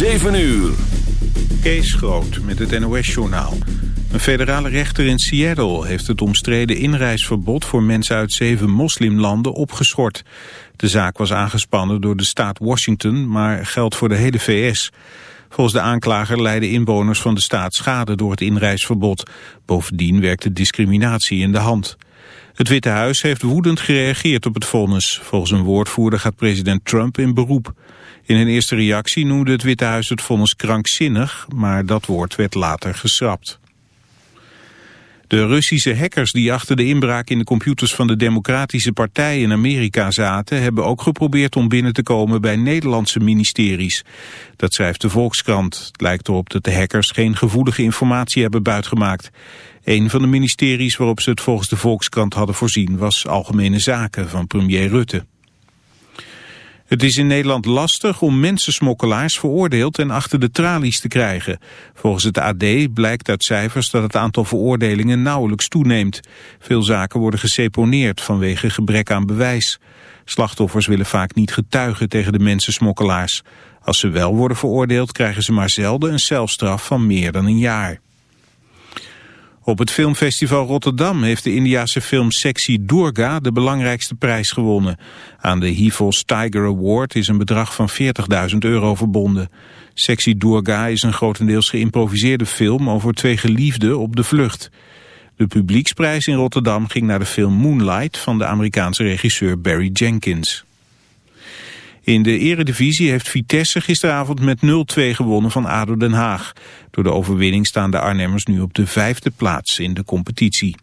7 uur. Kees Groot met het NOS-journaal. Een federale rechter in Seattle heeft het omstreden inreisverbod voor mensen uit zeven moslimlanden opgeschort. De zaak was aangespannen door de staat Washington, maar geldt voor de hele VS. Volgens de aanklager leiden inwoners van de staat schade door het inreisverbod. Bovendien werkt de discriminatie in de hand. Het Witte Huis heeft woedend gereageerd op het vonnis. Volgens een woordvoerder gaat president Trump in beroep. In een eerste reactie noemde het Witte Huis het vonnis krankzinnig, maar dat woord werd later geschrapt. De Russische hackers die achter de inbraak in de computers van de Democratische Partij in Amerika zaten, hebben ook geprobeerd om binnen te komen bij Nederlandse ministeries. Dat schrijft de Volkskrant. Het lijkt erop dat de hackers geen gevoelige informatie hebben buitgemaakt. Een van de ministeries waarop ze het volgens de Volkskrant hadden voorzien was Algemene Zaken van premier Rutte. Het is in Nederland lastig om mensensmokkelaars veroordeeld en achter de tralies te krijgen. Volgens het AD blijkt uit cijfers dat het aantal veroordelingen nauwelijks toeneemt. Veel zaken worden geseponeerd vanwege gebrek aan bewijs. Slachtoffers willen vaak niet getuigen tegen de mensensmokkelaars. Als ze wel worden veroordeeld krijgen ze maar zelden een celstraf van meer dan een jaar. Op het filmfestival Rotterdam heeft de Indiase film Sexy Durga de belangrijkste prijs gewonnen. Aan de Hivos Tiger Award is een bedrag van 40.000 euro verbonden. Sexy Durga is een grotendeels geïmproviseerde film over twee geliefden op de vlucht. De publieksprijs in Rotterdam ging naar de film Moonlight van de Amerikaanse regisseur Barry Jenkins. In de eredivisie heeft Vitesse gisteravond met 0-2 gewonnen van ADO Den Haag. Door de overwinning staan de Arnhemmers nu op de vijfde plaats in de competitie.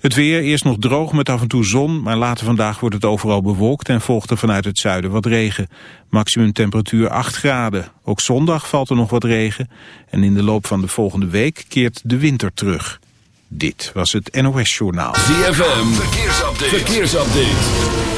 Het weer, eerst nog droog met af en toe zon, maar later vandaag wordt het overal bewolkt en volgt er vanuit het zuiden wat regen. Maximum temperatuur 8 graden. Ook zondag valt er nog wat regen en in de loop van de volgende week keert de winter terug. Dit was het NOS Journaal. ZFM, verkeersupdate. verkeersupdate.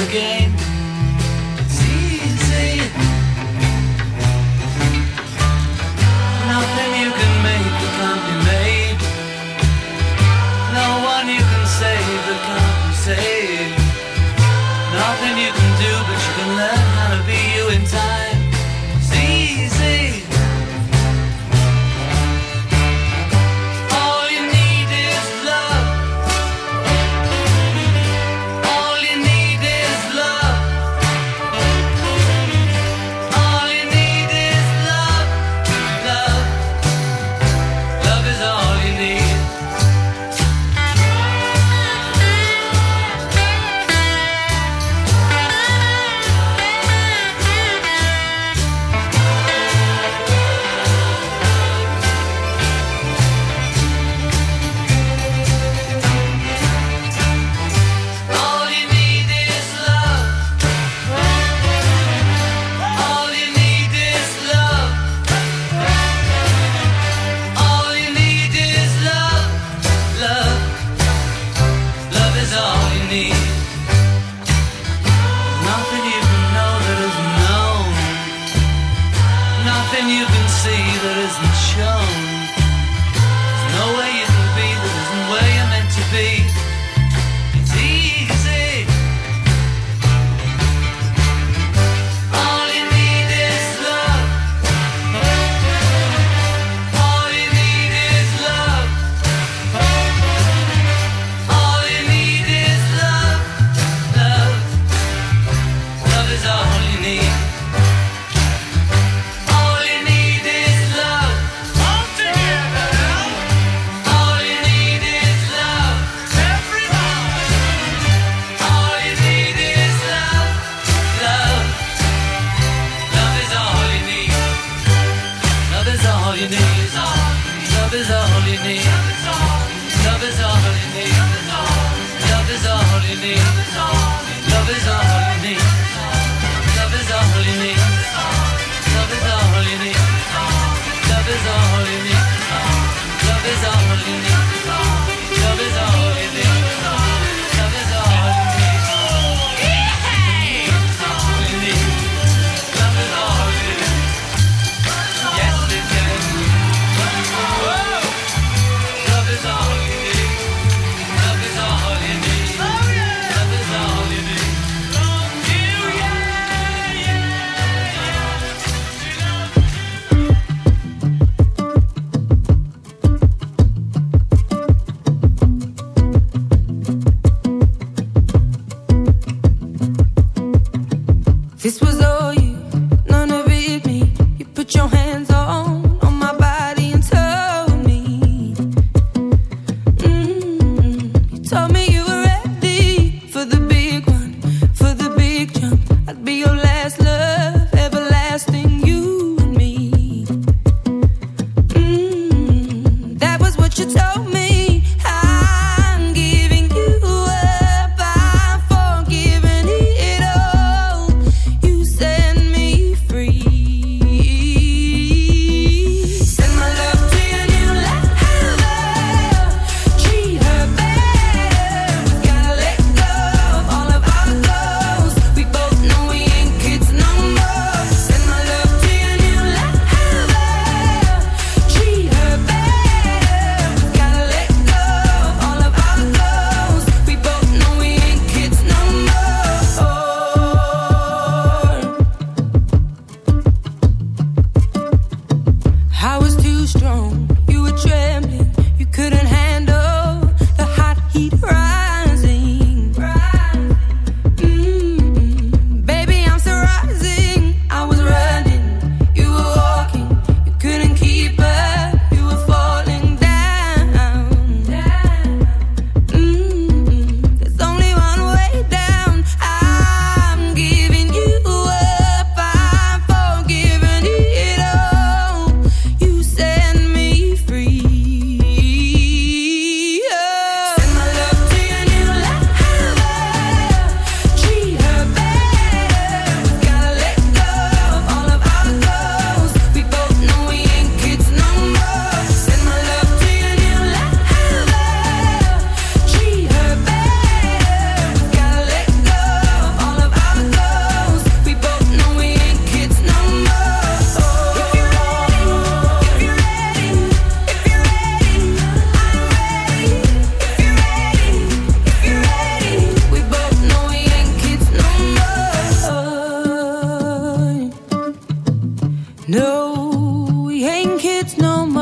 again. No, we ain't kids no more.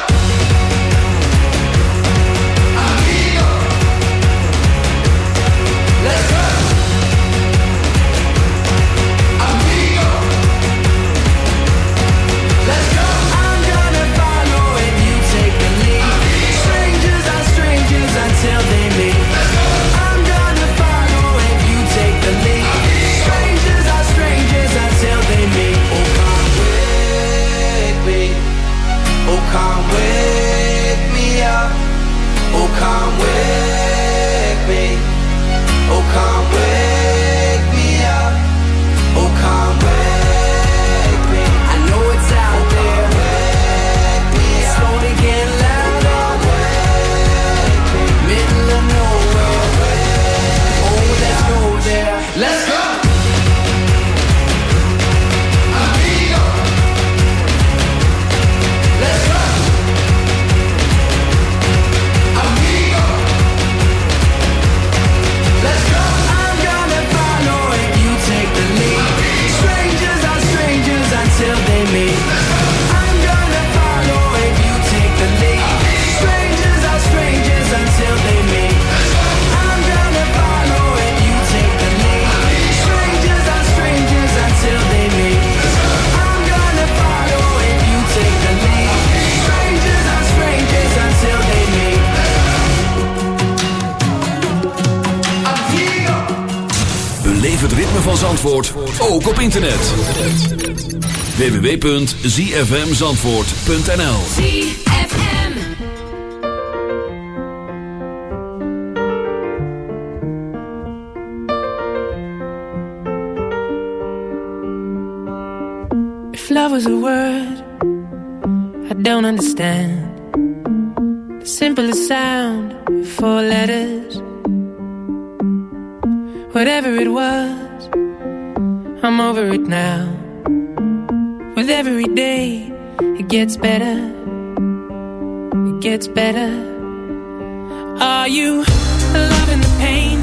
www.zfmzandvoort.nl love was a word I don't understand. The simplest sound Four letters. Whatever it was I'm over it now. With every day, it gets better. It gets better. Are you loving the pain?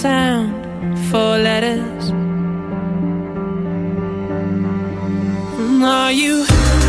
sound for letters. Are you?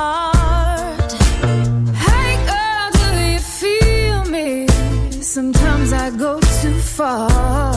heart. Hey girl, do you feel me? Sometimes I go too far.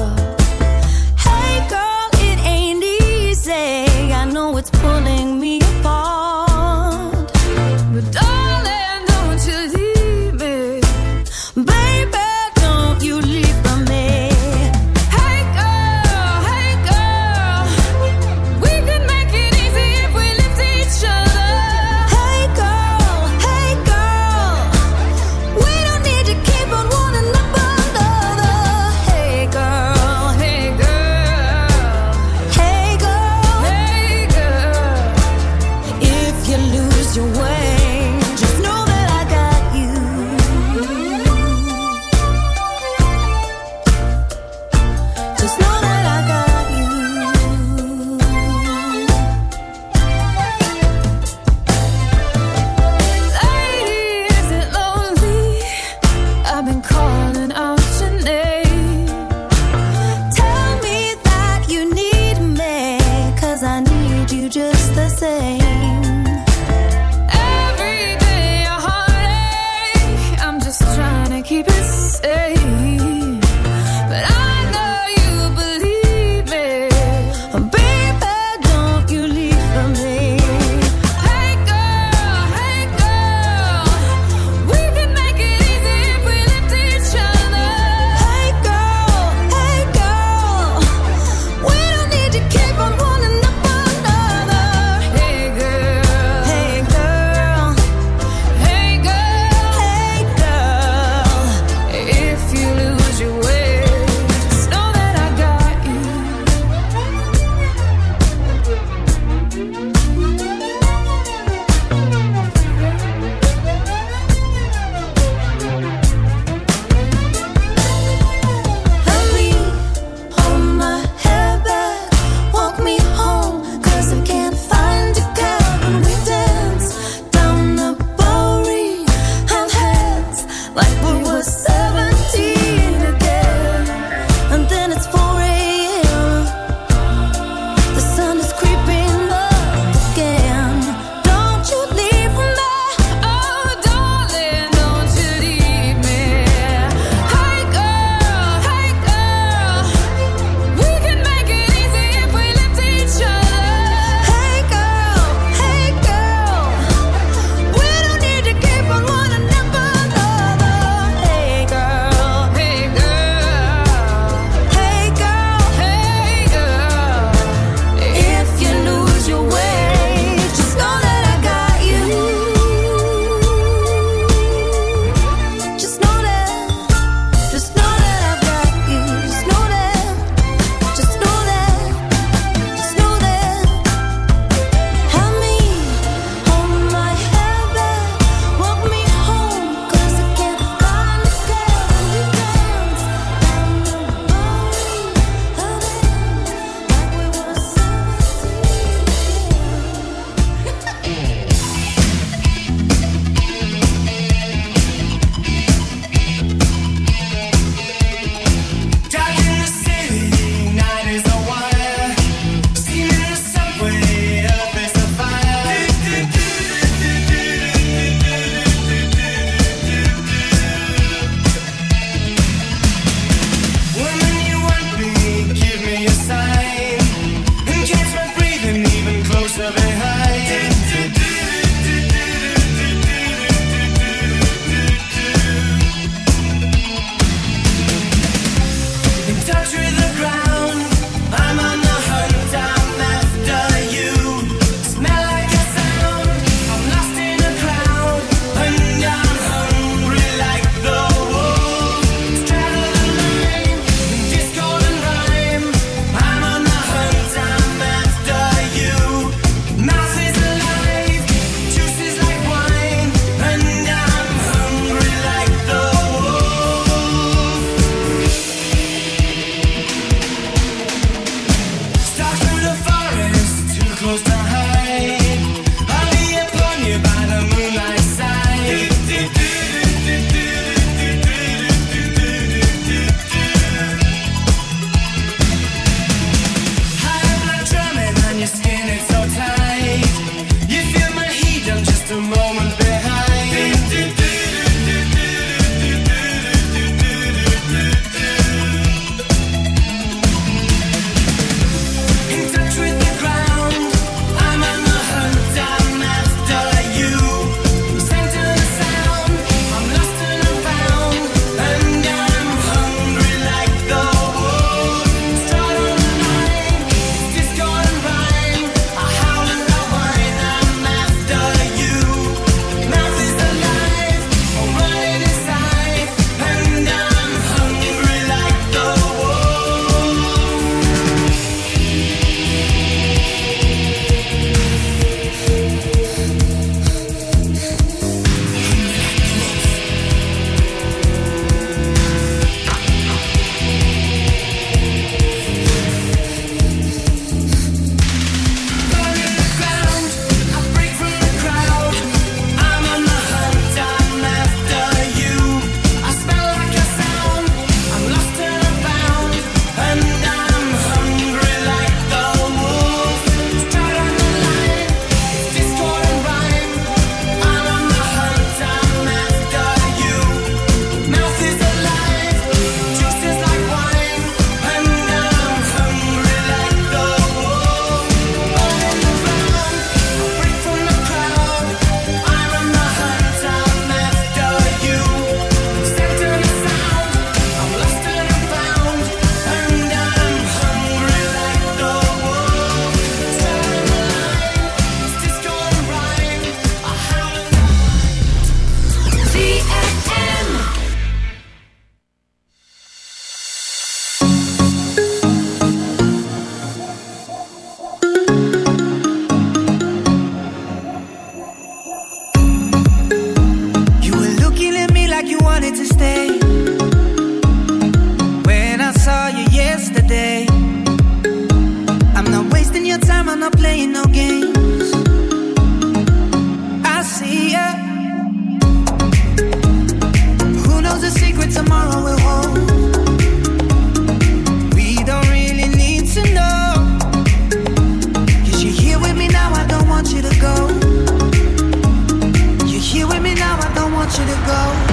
you to go.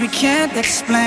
We can't explain.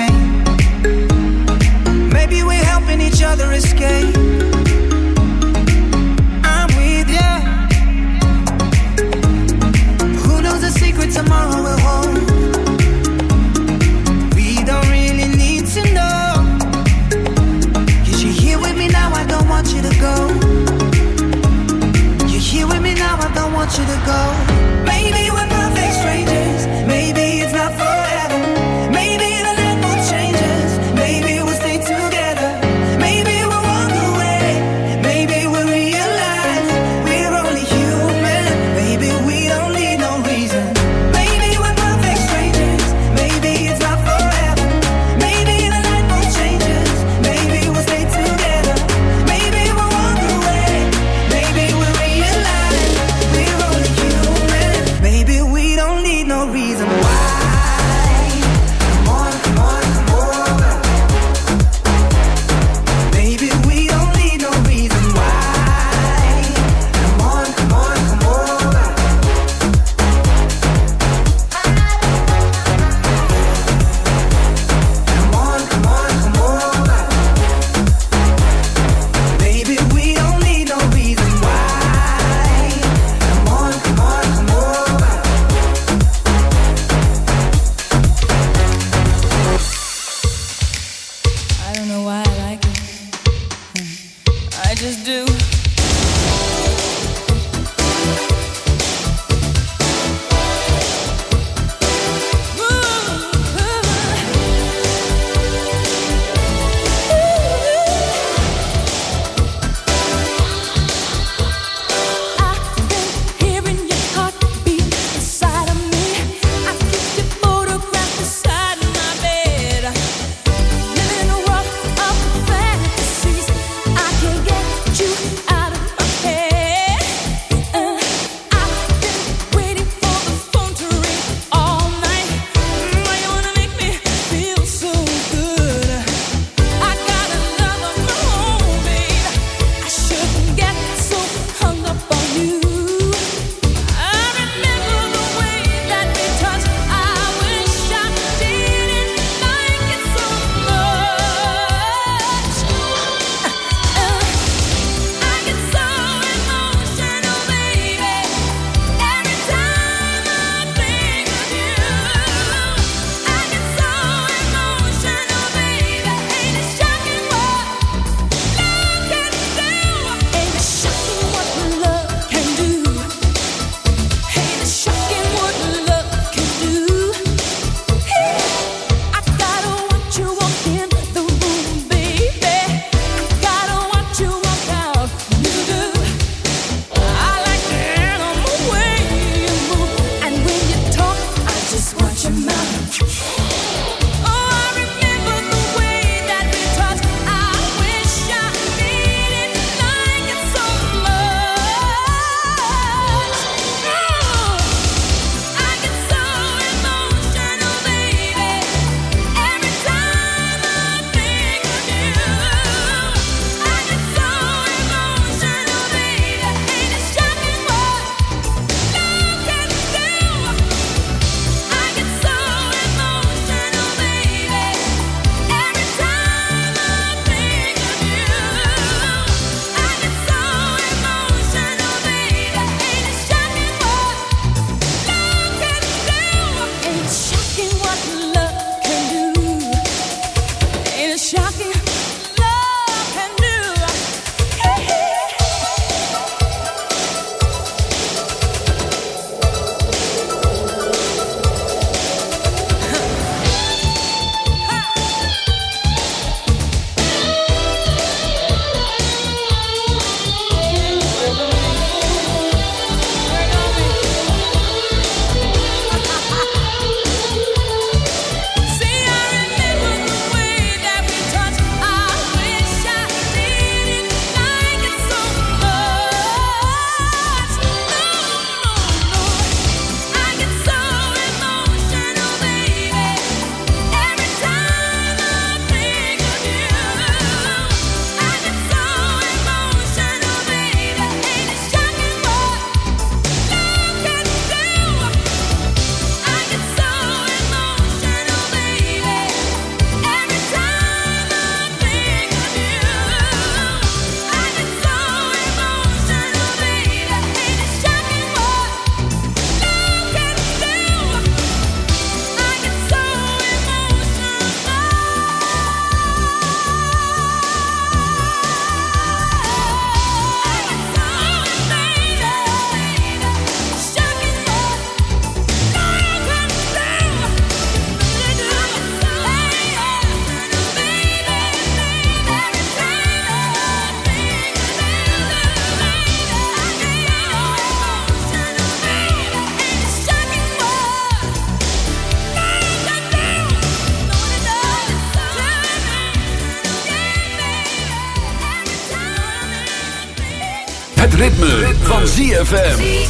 van ZFM.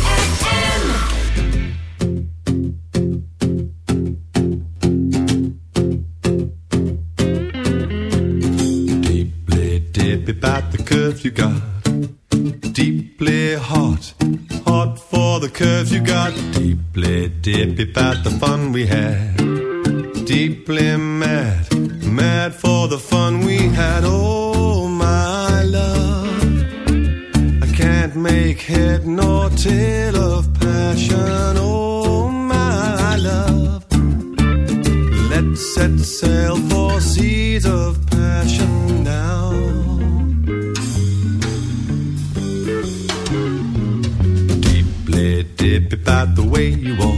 of passion now. Deeply about the way you walk